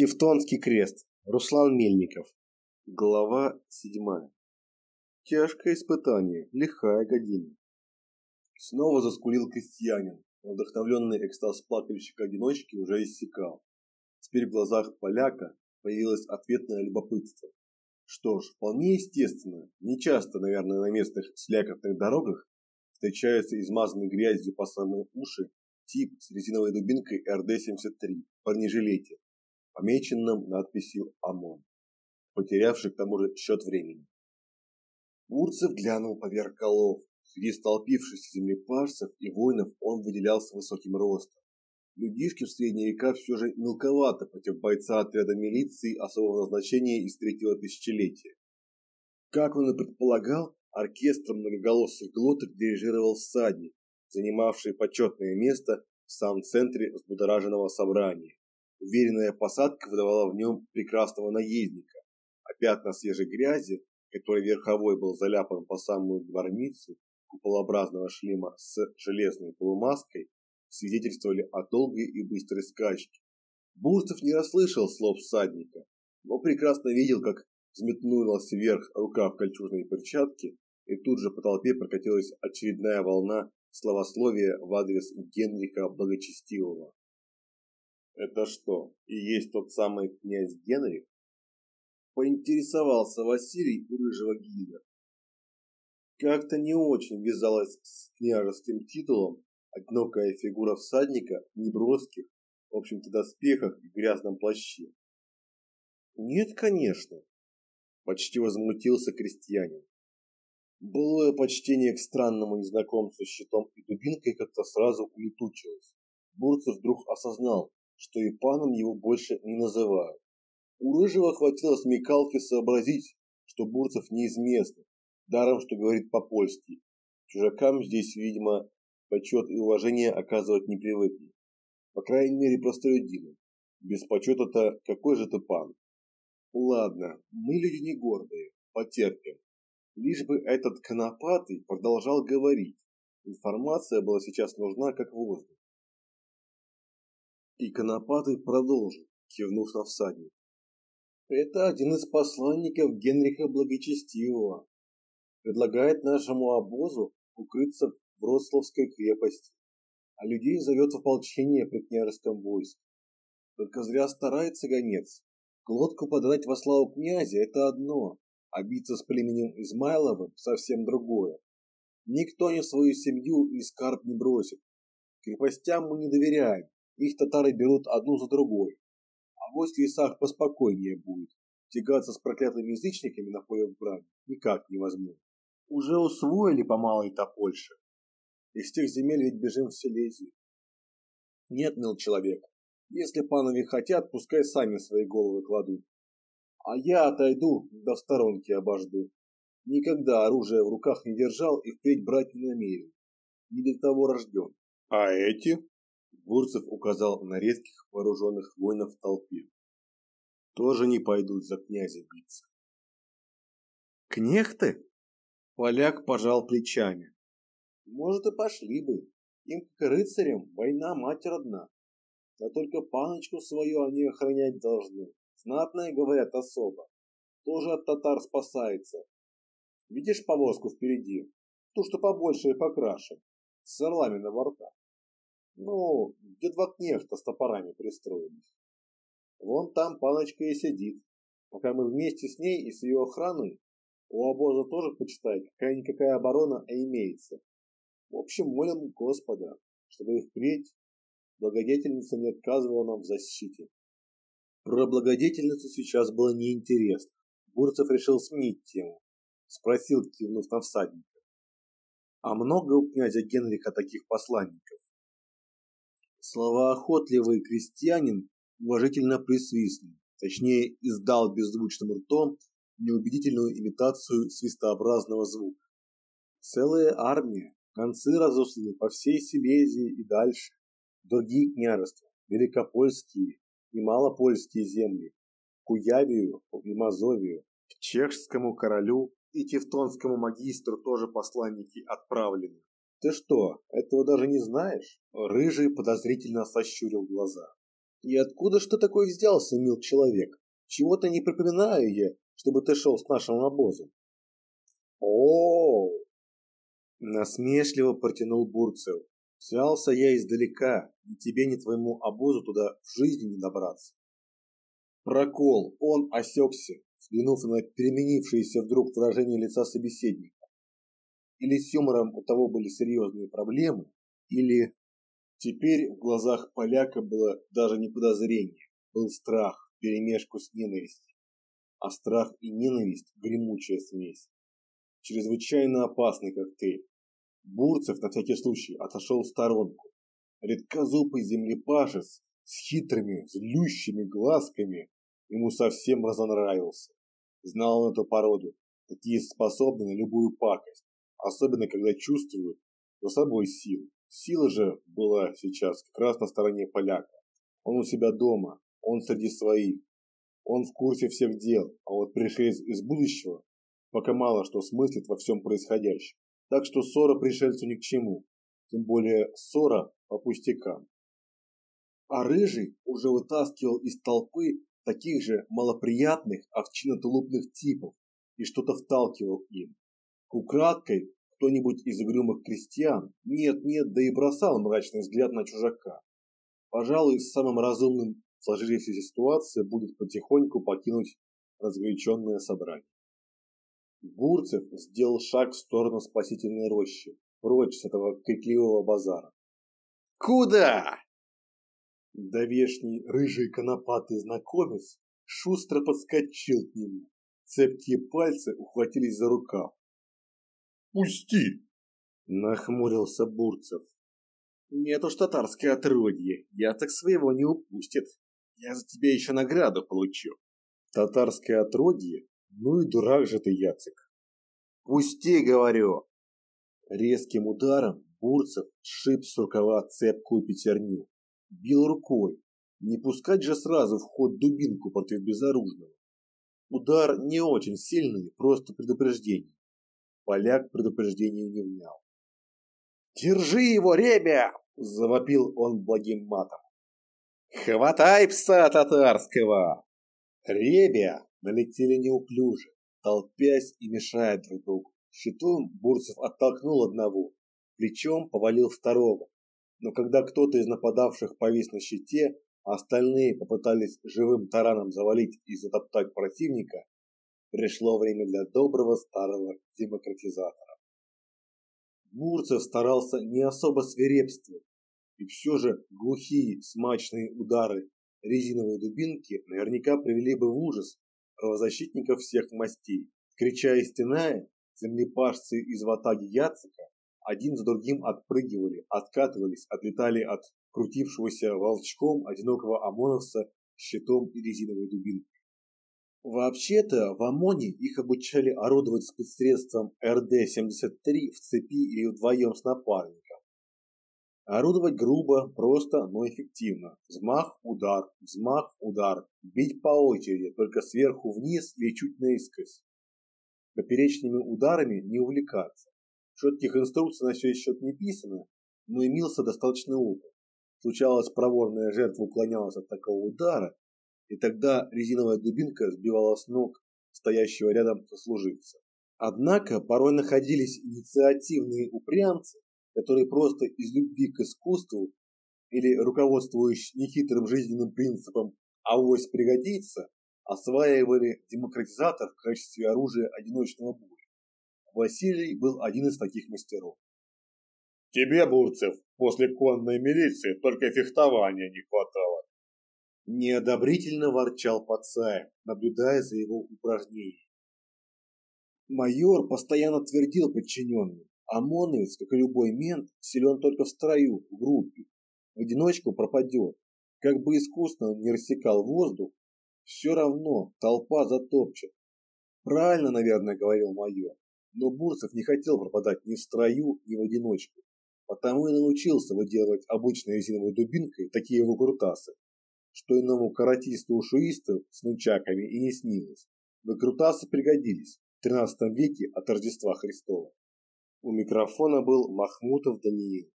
Тевтонский крест. Руслан Мельников. Глава седьмая. Тяжкое испытание, лихая година. Снова заскулил крестьянин, вдохновленный экстаз плакальщика-одиночки уже иссякал. Теперь в глазах поляка появилось ответное любопытство. Что ж, вполне естественно, нечасто, наверное, на местных слякотных дорогах встречается измазанный грязью по самые уши тип с резиновой дубинкой РД-73 в бронежилете помеченном надписью ОМОН, потерявший к тому же счет времени. Бурцев глянул поверх голов. Среди столпившихся землепашцев и воинов он выделялся высоким ростом. Людишки в средние века все же мелковато против бойца отряда милиции особого назначения из третьего тысячелетия. Как он и предполагал, оркестр многоголосых глоток дирижировал всадник, занимавший почетное место в самом центре взбудораженного собрания. Уверенная посадка выдавала в нем прекрасного наездника, а пятна свежей грязи, которой верховой был заляпан по самую гвардицу куполообразного шлема с железной полумаской, свидетельствовали о долгой и быстрой скачке. Бурцев не расслышал слов всадника, но прекрасно видел, как взметнулась вверх рука в кольчужной перчатке, и тут же по толпе прокатилась очередная волна словословия в адрес Генриха Благочестивого. Это что, и есть тот самый князь Генрих? Поинтересовался Василий у рыжего гида. Как-то не очень вязалась с княжеским титулом одинокая фигура всадника в неброских, в общем-то, доспехах и грязном плаще. Нет, конечно, почти возмутился крестьянин. Былое почтение к странному незнакомцу с щитом и дубинкой как-то сразу улетучилось. Бурцев вдруг осознал, что и паном его больше не называют. У Рыжего хватило смекалки сообразить, что Бурцев не из местных, даром, что говорит по-польски. Чужакам здесь, видимо, почет и уважение оказывать не привыкли. По крайней мере, простолюдинам. Без почета-то какой же ты пан? Ладно, мы люди не гордые, потерпим. Лишь бы этот конопатый продолжал говорить. Информация была сейчас нужна как воздух. И Конопатый продолжил, кивнув на всадника. Это один из посланников Генриха Благочестивого. Предлагает нашему обозу укрыться в Вроцлавской крепости, а людей зовет в ополчение при княжеском войске. Только зря старается гонец. Глотку подрать во славу князя – это одно, а биться с племенем Измайловым – совсем другое. Никто ни свою семью и скарб не бросит. Крепостям мы не доверяем, их татары берут одну за другой. А вось в лесах поспокойнее будет. Тягаться с проклятыми язычниками на поле в брани никак невозможно. Уже усвоили по малой-то Польше. Из тех земель ведь бежим в Силезию. Нет, мил человек, если панове хотят, пускай сами свои головы кладут. А я отойду, до сторонки обожду. Никогда оружие в руках не держал и впредь брать не намерен. Не для того рожден. А эти? Бурцев указал на редких вооруженных воинов в толпе. Тоже не пойдут за князя биться. Кнехты? Поляк пожал плечами. Может и пошли бы. Им как рыцарям война мать родна. Да только паночку свою они охранять должны. Знатные, говорят, особо. Тоже от татар спасается. Видишь повозку впереди? Ту, что побольше и покраше. С орлами на бортах. Ну, где два кнехта с топорами пристроились. Вон там паночка и сидит. Пока мы вместе с ней и с ее охраной, у обоза тоже, почитай, какая-никакая оборона а имеется. В общем, молим Господа, чтобы и впредь благодетельница не отказывала нам в защите. Про благодетельницу сейчас было неинтересно. Бурцев решил сменить тему. Спросил, кивнув на всадника. А много у князя Генриха таких посланников? Словоохотливый крестьянин уважительно присвистнул, точнее издал беззвучным ртом неубедительную имитацию свистообразного звука. Целая армия, концы разосланы по всей Силезии и дальше, другие княжества, великопольские и малопольские земли, Куявию и Мазовию, к чешскому королю и тевтонскому магистру тоже посланники отправлены. Ты что, этого даже не знаешь? Рыжий подозрительно сощурил глаза. И откуда ж ты такой взялся, мил человек? Чего-то не припоминаю я, чтобы ты шел с нашим обозом. О, насмешливо протянул Бурцев. Взялся я издалека, и тебе ни твоему обозу туда в жизни не добраться. Прокол, он осекся, взглянув на переменившееся вдруг выражение лица собеседника. Или с юмором у того были серьезные проблемы, или теперь в глазах поляка было даже не подозрение, был страх, перемешку с ненавистью. А страх и ненависть – гремучая смесь. Чрезвычайно опасный коктейль. Бурцев на всякий случай отошел в сторонку. Редкозубый землепашец с хитрыми, злющими глазками ему совсем разонравился. Знал он эту породу, такие способны на любую пакость, особенно когда чувствуют за собой силу. Сила же была сейчас как раз на стороне поляка. Он у себя дома, он среди своих, он в курсе всех дел, а вот пришелец из будущего пока мало что смыслит во всем происходящем. Так что ссора пришельцу ни к чему, тем более ссора по пустякам. А Рыжий уже вытаскивал из толпы таких же малоприятных овчинотулупных типов и что-то вталкивал им. Украдкой кто-нибудь из угрюмых крестьян нет-нет, да и бросал мрачный взгляд на чужака. Пожалуй, самым разумным в сложившейся ситуации будет потихоньку покинуть разгоряченное собрание. Бурцев сделал шаг в сторону спасительной рощи, прочь с этого крикливого базара. «Куда?» Довешний рыжий конопатый знакомец шустро подскочил к нему. Цепкие пальцы ухватились за рукав. «Пусти!» – нахмурился Бурцев. «Нет уж, татарское отродье, я так своего не упустит. Я за тебя еще награду получу». «Татарское отродье? Ну и дурак же ты, Яцек!» «Пусти, говорю!» Резким ударом Бурцев сшиб с рукава цепкую пятерню бил рукой. Не пускать же сразу в ход дубинку против безоружного. Удар не очень сильный, просто предупреждение. Поляк предупреждению не внял. «Держи его, ребя!» – завопил он благим матом. «Хватай пса татарского!» Ребя налетели неуклюже, толпясь и мешая друг другу. Щитом Бурцев оттолкнул одного, плечом повалил второго, но когда кто-то из нападавших повис на щите, а остальные попытались живым тараном завалить и затоптать противника, пришло время для доброго старого демократизатора. Бурцев старался не особо свирепствовать, и все же глухие смачные удары резиновой дубинки наверняка привели бы в ужас правозащитников всех мастей. Крича и стеная, землепашцы из ватаги Яцика один за другим отпрыгивали, откатывались, отлетали от крутившегося волчком одинокого ОМОНовца щитом и резиновой дубинкой. Вообще-то в ОМОНе их обучали орудовать спецсредством РД-73 в цепи или вдвоем с напарником. Орудовать грубо, просто, но эффективно. Взмах, удар, взмах, удар. Бить по очереди, только сверху вниз или чуть наискось. Поперечными ударами не увлекаться. Четких инструкций на сей счет не писано, но имелся достаточный опыт. Случалось, проворная жертва уклонялась от такого удара, и тогда резиновая дубинка сбивала с ног стоящего рядом сослуживца. Однако порой находились инициативные упрямцы, которые просто из любви к искусству или руководствуясь нехитрым жизненным принципом «авось пригодится», осваивали демократизатор в качестве оружия одиночного боя. Василий был один из таких мастеров. Тебе, Бурцев, после конной милиции только фехтования не хватало. Неодобрительно ворчал Пацаев, наблюдая за его упражнениями. Майор постоянно твердил подчиненным, ОМОНовец, как и любой мент, силен только в строю, в группе. В одиночку пропадет. Как бы искусно он не рассекал воздух, все равно толпа затопчет. Правильно, наверное, говорил майор. Но Бурцев не хотел пропадать ни в строю, ни в одиночку. Потому и научился выделывать обычной резиновой дубинкой такие выкрутасы, что иному каратисту-ушуисту с нунчаками и не снилось. Выкрутасы пригодились в XIII веке от Рождества Христова. У микрофона был Махмутов Даниил.